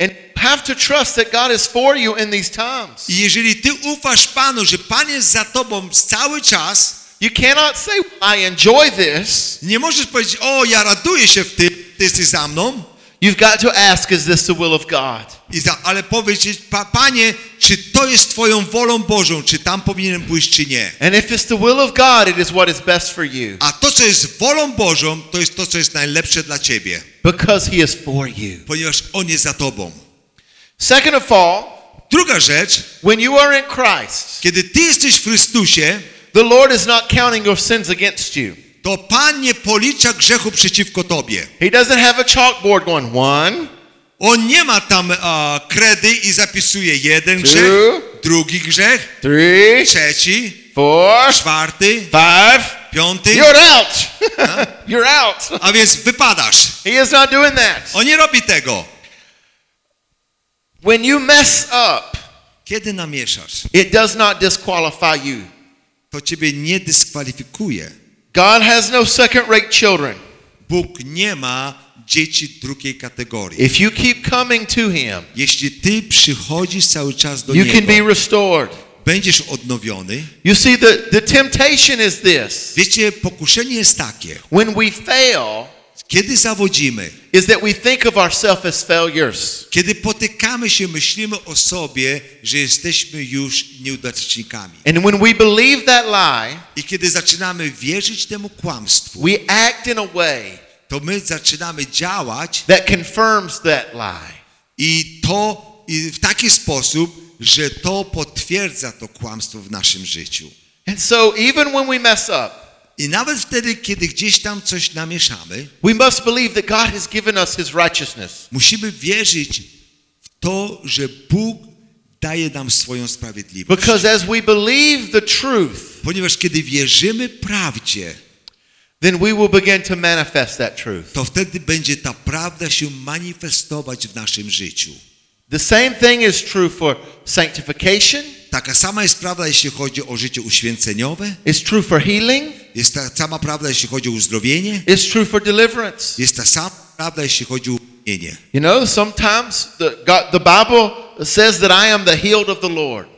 And have to trust that God is for you in these times. I jeżeli Ty ufasz Panu, że Pan jest za Tobą cały czas, You cannot say, I enjoy this. nie możesz powiedzieć, o, ja raduję się w tym, Ty jesteś za mną, You've got to ask, is this the will of God? I za, ale powiedzieć, pa, Panie, czy to jest Twoją wolą Bożą, czy tam powinienem pójść, czy nie. And if it's the will of God, it is what is best for you A to, co jest wolą Bożą, to jest to, co jest najlepsze dla Ciebie, because He is for you. ponieważ On jest za Tobą. Second of all, Druga rzecz, when you are in Christ, kiedy Ty jesteś w Chrystusie, the Lord is not counting your sins against you. to Pan nie policza grzechu przeciwko tobie. He doesn't have a chalkboard going one, On nie ma tam a, kredy i zapisuje jeden Two. grzech, drugi grzech, three, trzeci, four, czwarty, five. piąty, You're out. [laughs] You're out. a więc wypadasz. He is not doing that. On nie robi tego. When you mess up, Kiedy namieszasz, it does not disqualify you. To ciebie nie dyskwalifikuje. God has no second rate children. Bóg nie ma dzieci drugiej kategorii. If you keep coming to Him, Jeśli ty przychodzisz cały czas do you can be Niego, restored. będziesz odnowiony. You see, the, the temptation is this Wiecie, pokuszenie jest takie. when we fail, Kiedy zawodzimy, is that we think of ourselves as failures. kiedy potykamy się, myślimy o sobie, że jesteśmy już nieudacznikami. And when we believe that lie, I kiedy zaczynamy wierzyć temu kłamstwu, we act in a way to my zaczynamy działać that confirms that lie. i to i w taki sposób, że to potwierdza to kłamstwo w naszym życiu. And so, even when we mess up, I nawet wtedy, kiedy gdzieś tam coś namieszamy, we must believe that God has given us His righteousness. musimy wierzyć w to, że Bóg daje nam swoją sprawiedliwość. Because as we believe the truth, Ponieważ kiedy wierzymy prawdzie, then we will begin to manifest that truth. to wtedy będzie ta prawda się manifestować w naszym życiu. The same thing is true for sanctification, Taka sama jest prawda, jeśli chodzi o życie uświęceniowe. it's true for healing, Jest ta sama prawda, jeśli chodzi o uzdrowienie. it's true for deliverance. Jest ta sama prawda, jeśli chodzi o uwolnienie. You know, sometimes the, God, the Bible says that I am the healed of the Lord.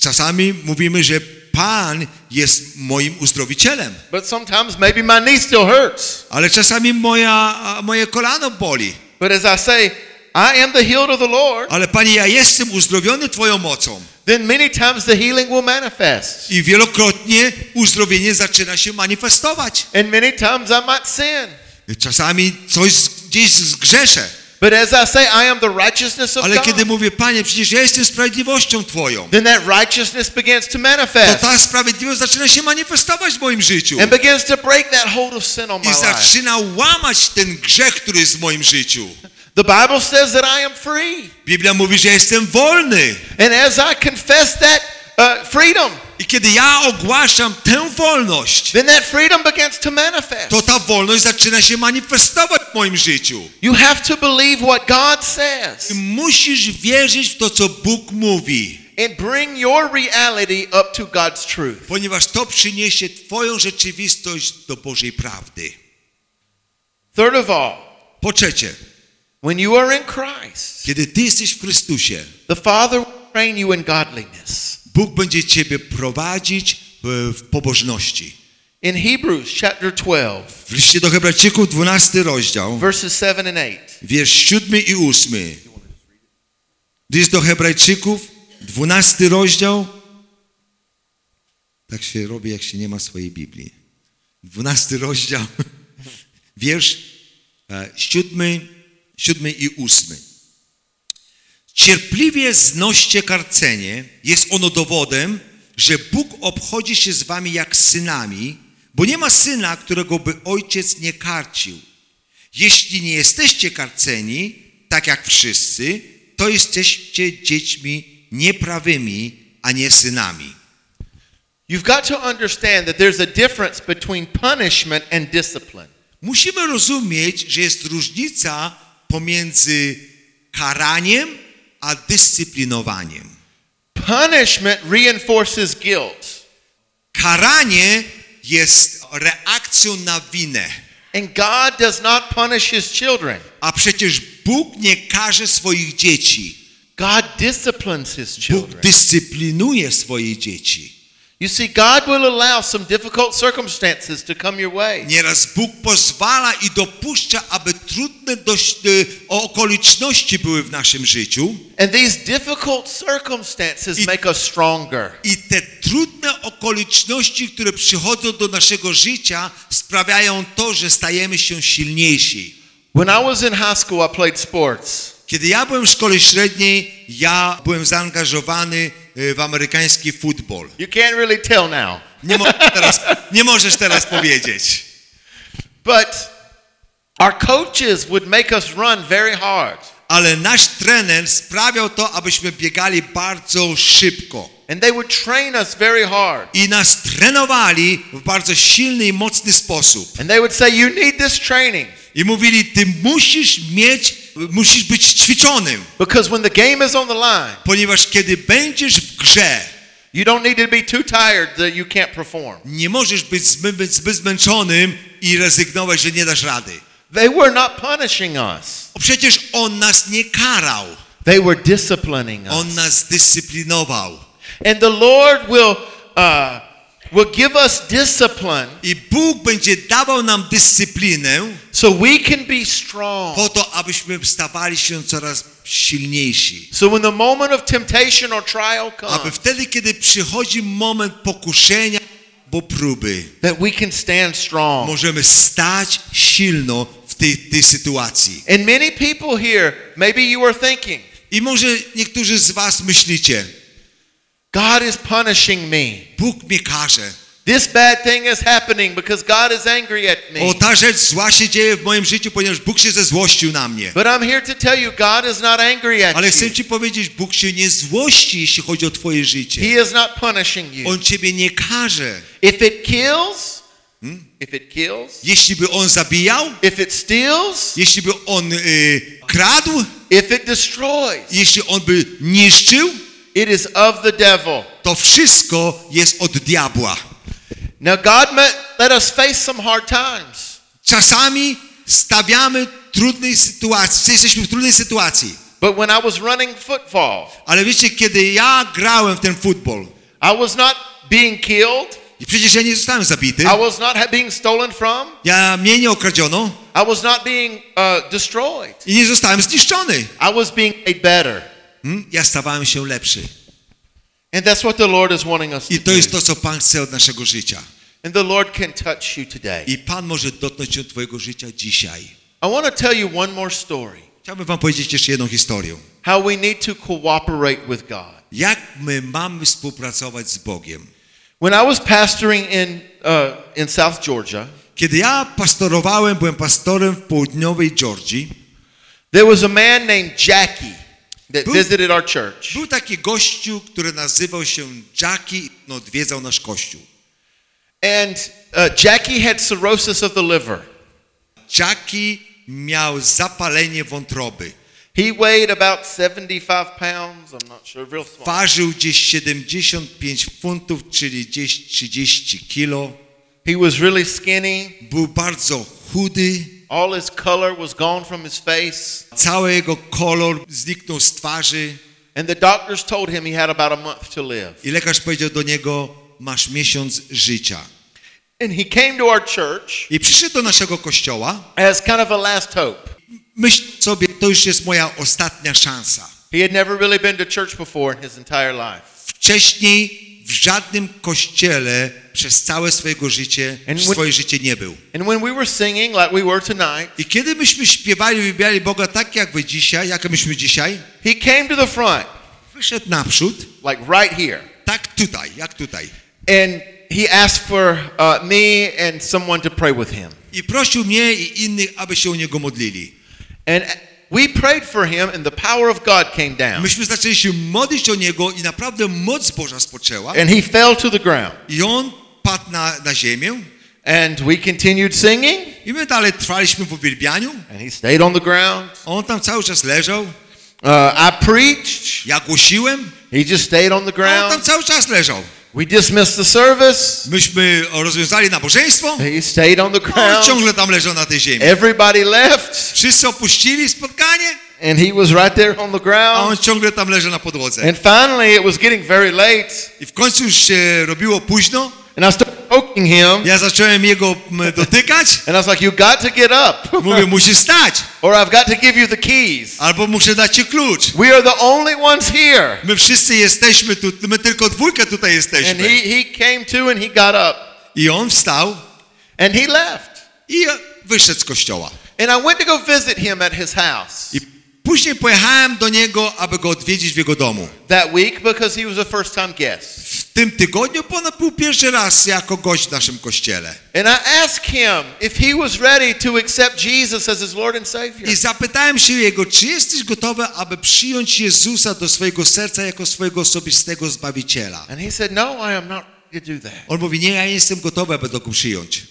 Czasami mówimy, że Pan jest moim uzdrowicielem, But sometimes maybe my knee still hurts. ale czasami moja, moje kolano boli. But as I say, I am the healed of the Lord, Ale Panie, ja jestem uzdrowiony Twoją mocą. Then many times the healing will manifest. I wielokrotnie uzdrowienie zaczyna się manifestować. And many times I might sin. Czasami coś gdzieś zgrzeszę. But as I say, I am the righteousness of Ale kiedy God. mówię, Panie, przecież ja jestem sprawiedliwością Twoją, Then that righteousness begins to to manifest ta sprawiedliwość zaczyna się manifestować w moim życiu. and begins to break that hold of sin on my I life. zaczyna łamać ten grzech, który jest w moim życiu. The Bible says that I am free. Biblia mówi, że jestem wolny. And as I confess that uh, freedom, I kiedy ja ogłaszam tę wolność, then that freedom begins to manifest. to ta wolność zaczyna się manifestować w moim życiu. You have to believe what God says Ty musisz wierzyć w to, co Bóg mówi, and bring your reality up to God's truth. ponieważ to przyniesie Twoją rzeczywistość do Bożej prawdy. Third of all, Po trzecie, when you are in Christ, kiedy Ty jesteś w Chrystusie, the Father will train you in godliness. Bóg będzie Ciebie prowadzić w, w pobożności. In Hebrews chapter 12, W liście do Hebrajczyków 12 rozdział, verses 7 and 8. wiersz 7 i 8. List do Hebrajczyków 12 rozdział. Tak się robi, jak się nie ma swojej Biblii. 12 rozdział, [laughs] wiersz 7, 7 i 8. Cierpliwie znoście karcenie, jest ono dowodem, że Bóg obchodzi się z wami jak synami, bo nie ma syna, którego by ojciec nie karcił. Jeśli nie jesteście karceni, tak jak wszyscy, to jesteście dziećmi nieprawymi, a nie synami. You've got to understand that there's a difference between punishment and discipline. Musimy rozumieć, że jest różnica pomiędzy karaniem a dyscyplinowaniem. Punishment reinforces guilt, Karanie jest reakcją na winę, and God does not punish his children. a przecież Bóg nie karze swoich dzieci. God disciplines his Bóg children. dyscyplinuje swoje dzieci. You see, God will allow some difficult circumstances to come your way. Nieraz Bóg pozwala i dopuszcza, aby trudne dość, e, okoliczności były w naszym życiu And these difficult circumstances I- make us stronger. i te trudne okoliczności, które przychodzą do naszego życia sprawiają to, że stajemy się silniejsi. When I was in high school, I played sports. Kiedy ja byłem w szkole średniej, ja byłem zaangażowany w amerykański futbol. You can't really tell now. Nie, mo- teraz, nie możesz teraz powiedzieć. But our coaches would make us run very hard. Ale nasz trener sprawiał to, abyśmy biegali bardzo szybko. And they would train us very hard. I nas trenowali w bardzo silny i mocny sposób. And they would say, You need this training. I mówili, ty musisz mieć, musisz być ćwiczonym. Because when the game is on the line, Ponieważ kiedy będziesz w grze, you don't need to be too tired that you can't perform. nie możesz być zbyt, zbyt zmęczonym i rezygnować, że nie dasz rady. They were not punishing us, przecież On nas nie karał. they were disciplining us. On nas dyscyplinował. And the Lord will, uh, will give us discipline I Bóg będzie dawał nam dyscyplinę so we can be strong. po to, abyśmy stawali się coraz silniejsi. So when the moment of temptation or trial Aby comes, wtedy, kiedy przychodzi moment pokuszenia, bo próby, that we can stand strong. możemy stać silno w tej, tej sytuacji. And many people here, maybe you are thinking, I może niektórzy z was myślicie, God is punishing me. Bóg mnie karze. This bad thing is happening because God is angry at me. O, ta rzecz zła się dzieje w moim życiu, ponieważ Bóg się zezłościł na mnie. But I'm here to tell you, God is not angry at Ale chcę ci powiedzieć, Bóg się nie złości, jeśli chodzi o twoje życie. He is not punishing you. On ciebie nie karze. If it kills, if it kills, Jeśli by On zabijał, if it steals, jeśli by On y, kradł, if it destroys, jeśli On by niszczył, it is of the devil. to wszystko jest od diabła. Now, God met, let us face some hard times. Czasami stawiamy trudnej sytuacji, jesteśmy w trudnej sytuacji. But when I was running football, Ale wiecie, kiedy ja grałem w ten futbol, I was not being killed. i przecież ja nie zostałem zabity, I was not being stolen from. ja mnie nie okradziono I was not being uh, destroyed. i nie zostałem zniszczony. I was being made better. Hmm? Ja stawałem się lepszy. And that's what the Lord is wanting us to I to jest to, co Pan chce od naszego życia. And the Lord can touch you today. I Pan może dotknąć się Twojego życia dzisiaj. I want to tell you one more story. Chciałbym Wam powiedzieć jeszcze jedną historię. How we need to cooperate with God. Jak my mamy współpracować z Bogiem? When I was pastoring in uh, in South Georgia, Kiedy ja pastorowałem, byłem pastorem w południowej Georgii, there was a man named Jackie that Był- visited our church. był taki gościu, który nazywał się Jackie, no odwiedzał nasz kościół. And uh, Jackie had cirrhosis of the liver. Jackie miał zapalenie wątroby. He weighed about 75 pounds. I'm not sure, real small. Ważył gdzieś 75 funtów, czyli gdzieś 30 kilo. He was really skinny. Był bardzo chudy. All his color was gone from his face. Cały jego kolor zniknął z twarzy. And the doctors told him he had about a month to live. I lekarz powiedział do niego, masz miesiąc życia. And he came to our church I przyszedł do naszego kościoła. as kind of a last hope. Myśl sobie, to już jest moja ostatnia szansa. He had never really been to church before in his entire life. Wcześniej w żadnym kościele przez całe swojego życie, And when- swoje życie nie był. And when we were singing like we were tonight, I kiedy myśmy śpiewali, wybiali Boga tak jak wy dzisiaj, jak myśmy dzisiaj, he came to the front, wyszedł naprzód, like right here. tak tutaj, jak tutaj. And he asked for uh, me and someone to pray with him. I prosił mnie i innych, aby się o niego modlili. And we prayed for him, and the power of God came down. Myśmy zaczęli się modlić o niego i naprawdę moc Boża spoczęła. And he fell to the ground. I on padł na, na ziemię And we continued singing, i my dalej trwaliśmy w uwielbianiu. and he stayed on the ground. On tam cały czas leżał. Uh, I preached, Ja głosiłem, he just stayed on the a on tam ground. cały czas leżał. We dismissed the service, Myśmy rozwiązali nabożeństwo, he stayed on the a on ground. ciągle tam leżał na tej ziemi. Everybody left, Wszyscy opuścili spotkanie, and he was right there on the a ground. on ciągle tam leży na podłodze. And finally, it was getting very late, I w końcu już się robiło późno. And I started poking him, Ja zacząłem jego dotykać. and I was like, You got to get up, Mówię, musisz stać, [laughs] or I've got to give you the keys. albo muszę dać ci klucz. We are the only ones here. My wszyscy jesteśmy tu, my tylko dwójkę tutaj And jesteśmy. he, he came to and he got up, I on wstał and he left. i wyszedł z kościoła. And I went to go visit him at his house I później pojechałem do niego, aby go odwiedzić w jego domu. that week because he was a first time guest. W tym tygodniu ponad był pierwszy raz jako gość w naszym kościele. And I asked him if he was ready to accept Jesus as his Lord and Savior. I zapytałem się jego, czy jesteś gotowy, aby przyjąć Jezusa do swojego serca jako swojego osobistego Zbawiciela? And he said, No, I am not to do that. On mówi, nie, ja nie jestem gotowy, aby go przyjąć.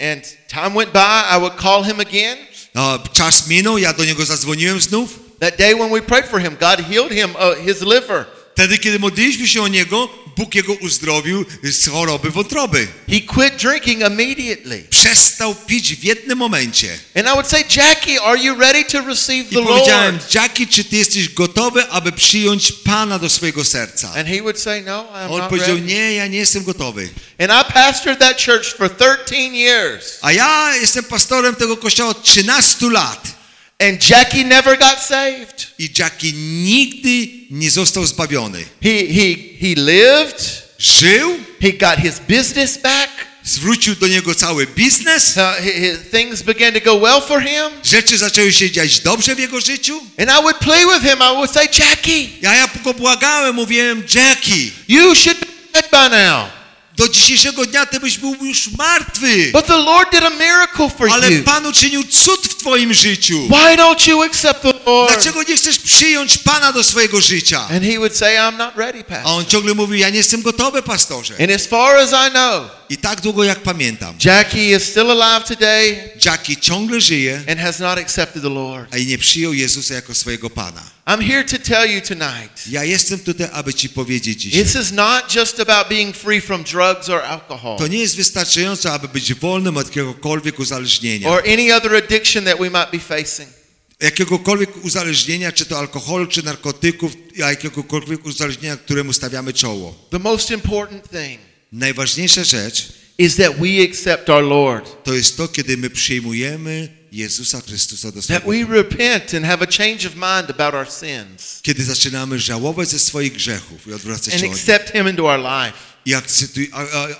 And time went by, I would call him again. No, czas minął, ja do niego zadzwoniłem znów. That day when we prayed for him, God healed him uh, his liver. Wtedy, kiedy modliliśmy się o niego, Bóg jego uzdrowił z choroby wątroby. He quit drinking immediately. Przestał pić w jednym momencie. And I would say, Jackie, are you ready to receive I the powiedziałem, Lord? Jackie, czy ty jesteś gotowy, aby przyjąć Pana do swojego serca? And he would say, No, I'm On not powiedział, ready. nie, ja nie jestem gotowy. And I pastored that church for 13 years. A ja jestem pastorem tego kościoła od 13 lat. And Jackie never got saved. I Jackie nigdy nie został zbawiony. He, he, he lived, Żył, he got his business back, zwrócił do niego cały biznes, uh, hi- things began to go well for him. rzeczy zaczęły się dziać dobrze w jego życiu. And I would play with him. I would say, Jackie, Ja, ja go błagałem, mówiłem, Jackie, you should be dead by now. Do dzisiejszego dnia ty byś był już martwy. But the Lord did a miracle for Ale you. Pan uczynił cud w twoim życiu. Why don't you accept the Lord? Dlaczego nie chcesz przyjąć Pana do swojego życia? And he would say, I'm not ready, A on Pastor. ciągle mówił, ja nie jestem gotowy, pastorze. And as far as I know, I tak długo jak pamiętam, Jackie is still alive today Jackie ciągle żyje, and has not accepted the Lord. a i nie przyjął Jezusa jako swojego Pana. I'm here to tell you tonight. Ja jestem tutaj, aby Ci powiedzieć dzisiaj. This is not just about being free from drugs or alcohol To nie jest wystarczająco, aby być wolnym od jakiegokolwiek uzależnienia. or any other addiction that we might be facing. Jakiegokolwiek uzależnienia, czy to alkoholu, czy narkotyków, a jakiegokolwiek uzależnienia, któremu stawiamy czoło. The most important thing Najważniejsza rzecz is that we accept our Lord, to jest to, kiedy my przyjmujemy Jezusa Chrystusa do that swojego we repent and have a change of mind about our sins Kiedy zaczynamy żałować ze swoich grzechów i odwracać się od nich. accept Him into our life. I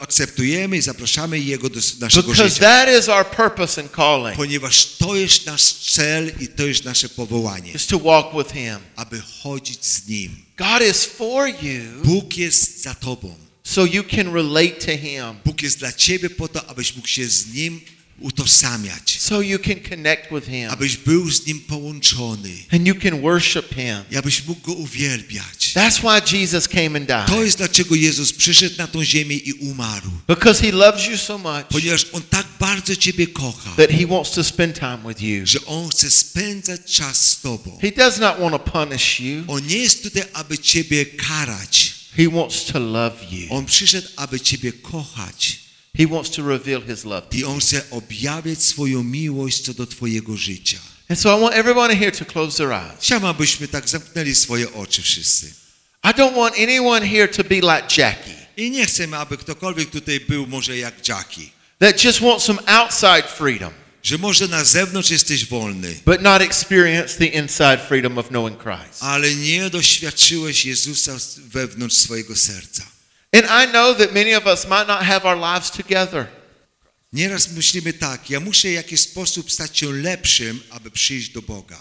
akceptujemy i zapraszamy Jego do naszego Because życia. that is our purpose and calling, Ponieważ to jest nasz cel i to jest nasze powołanie. is to walk with Him. Aby chodzić z Nim. God is for you Bóg jest za Tobą. So you can relate to Him, Bóg jest dla Ciebie po to, abyś mógł się z Nim utożsamiać. so you can connect with Him, Abyś był z Nim połączony. and you can worship Him. I abyś mógł Go uwielbiać. That's why Jesus came and To died. jest dlaczego Jezus przyszedł na tą ziemię i umarł. Because He loves you so much Ponieważ On tak bardzo Ciebie kocha. that He wants to spend time with you. że On chce spędzać czas z Tobą. He does not want to punish you, On nie jest tutaj, aby Ciebie karać. He wants to love you. On przyszedł, aby Ciebie kochać. He wants to reveal His love to I. On chce objawiać swoją miłość co do Twojego życia. And so I want everyone here to close their eyes. Chciałbym, abyśmy tak zamknęli swoje oczy wszyscy. I don't want anyone here to be like Jackie, I nie chcemy, aby ktokolwiek tutaj był może jak Jackie. that just wants some outside freedom, Że może na zewnątrz jesteś wolny, but not experience the inside freedom of knowing Christ. ale nie doświadczyłeś Jezusa wewnątrz swojego serca. And I know that many of us might not have our lives together. Nieraz myślimy tak, ja muszę w jakiś sposób stać się lepszym, aby przyjść do Boga.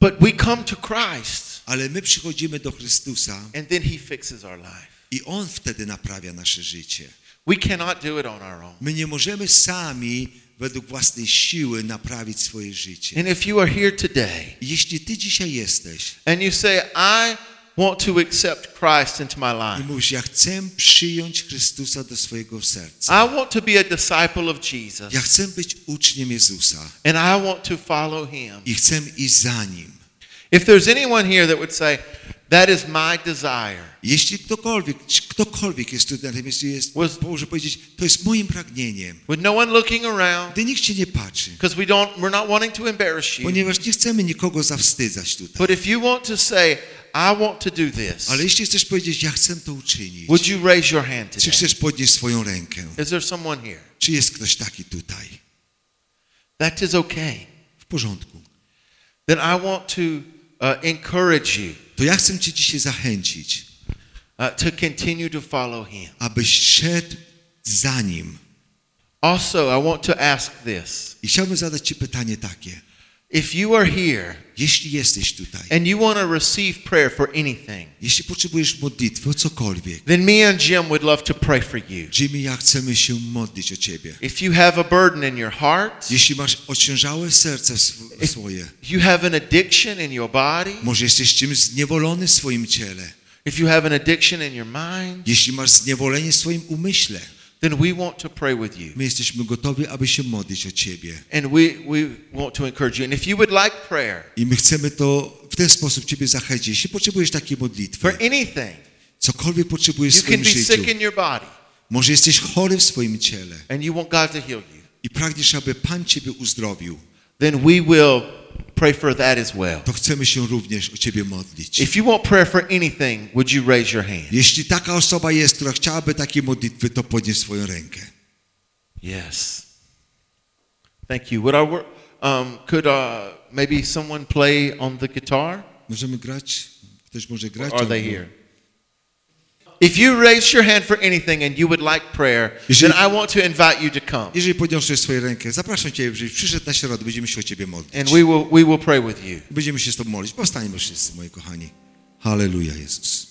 But we come to Christ Ale my przychodzimy do Chrystusa and then He fixes our life. i On wtedy naprawia nasze życie. We cannot do it on our own. My nie możemy sami według własnej siły naprawić swoje życie. And if you are here today Jeśli ty dzisiaj jesteś and you say, I want to accept Christ into my i life, mówisz, ja chcę przyjąć Chrystusa do swojego serca. I want to be a disciple of Jesus, Ja chcę być uczniem Jezusa and I want to follow Him. i chcę iść za Nim. If there's anyone here that would say, That is my desire, Jeśli ktokolwiek, czy ktokolwiek jest tutaj, natomiast jest, Was- może powiedzieć, to jest moim pragnieniem, with no one looking around, gdy nikt cię nie patrzy, because we don't, we're not wanting to embarrass you. ponieważ nie chcemy nikogo zawstydzać tutaj. But if you want to say, I want to do this, Ale jeśli chcesz powiedzieć, ja chcę to uczynić, would you raise your hand czy today? chcesz podnieść swoją rękę? Is there someone here? Czy jest ktoś taki tutaj? That is okay. W porządku. Then I want to uh, encourage you To ja chcę cię dzisiaj zachęcić, uh, to continue to follow Him. abyś szedł za Nim. Also, I want to ask this I chciałbym zadać ci pytanie takie. If you are here Jeśli jesteś tutaj, and you want to receive prayer for anything, jeśli potrzebujesz modlitwy o cokolwiek, then me and Jim would love to pray for you. Jimmy, ja chcemy się modlić o Ciebie. If you have a burden in your heart, Jeśli masz ociężałe serce sw- swoje, you have an addiction in your body, może jesteś czymś zniewolony w swoim ciele, if you have an addiction in your mind, jeśli masz zniewolenie w swoim umyśle, then we want to pray with you. my jesteśmy gotowi, aby się modlić o Ciebie. And we, we want to encourage you. And if you would like prayer I my chcemy to w ten sposób Ciebie zachęcić. Jeśli potrzebujesz takiej modlitwy, for anything, cokolwiek potrzebujesz w you can swoim be życiu, sick in your body może jesteś chory w swoim ciele and you want God to heal you, i pragniesz, aby Pan Ciebie uzdrowił, then we will pray for that as well. to chcemy się również o Ciebie modlić. If you want prayer for anything, would you raise your hand? Jeśli taka osoba jest, która chciałaby takiej modlitwy, to podnieś swoją rękę. Yes. Thank you. Would our wor- um, could uh, maybe someone play on the guitar? Możemy grać? Ktoś może grać? Are they here? If you raise your hand for anything and you would like prayer, Jeżeli- then I want to invite you to come, Jeżeli podniosłeś swoją rękę, zapraszam Cię, żebyś przyszedł na środę, będziemy się o Ciebie modlić. and we will we will pray with you. Będziemy się z Tobą modlić. Powstańmy wszyscy, moi kochani. Halleluja, Jezus.